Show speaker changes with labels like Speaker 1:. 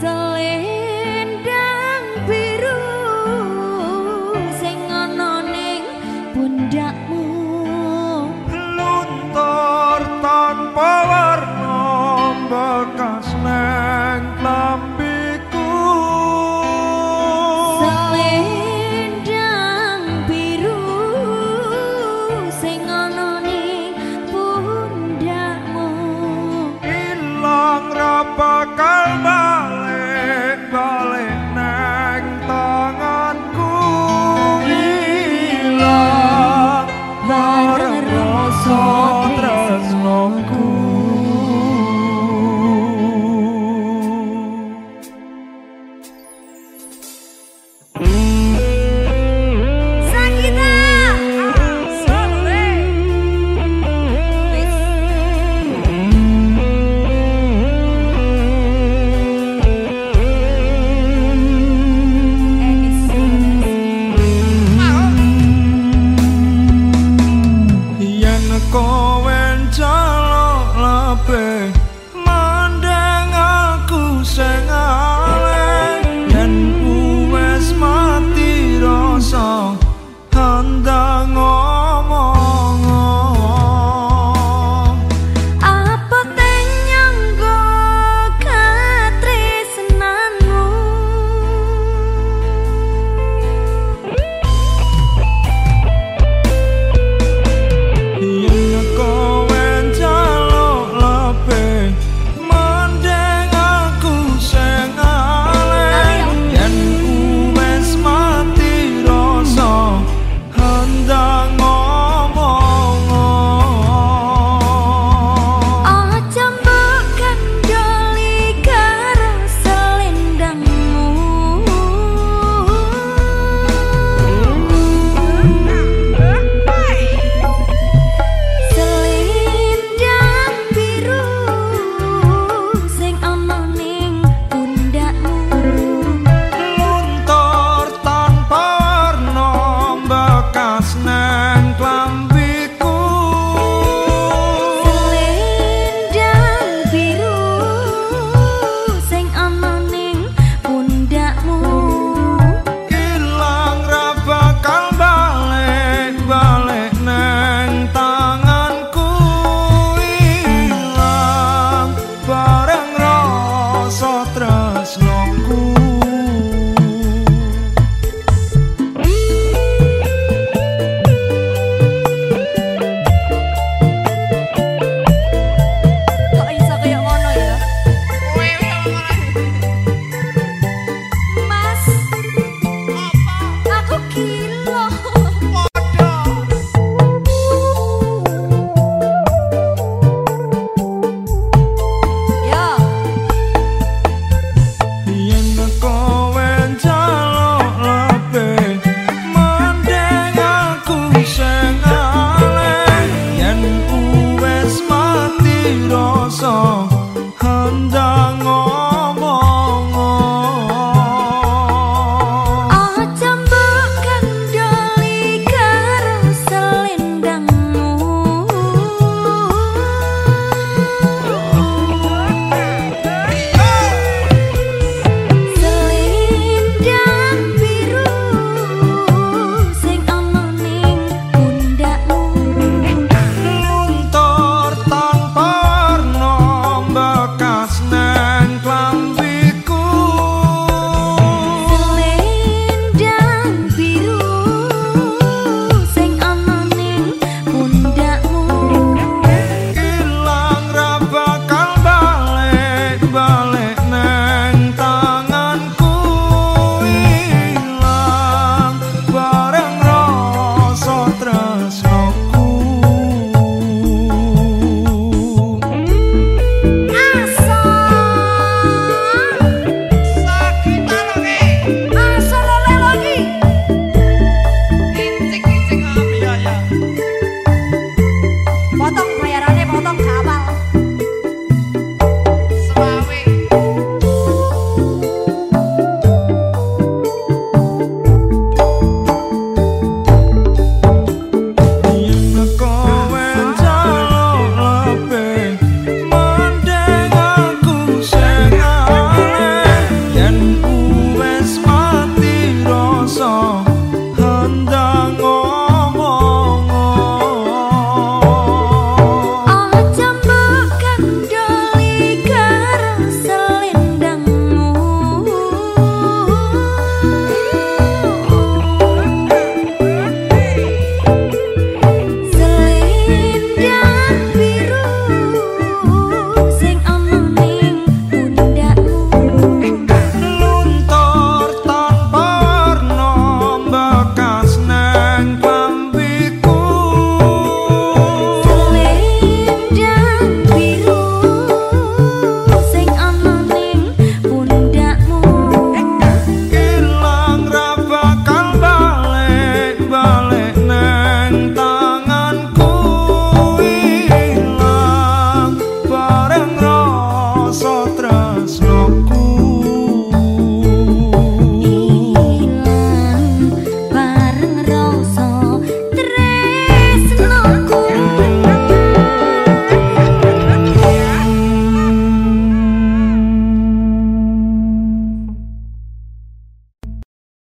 Speaker 1: selendang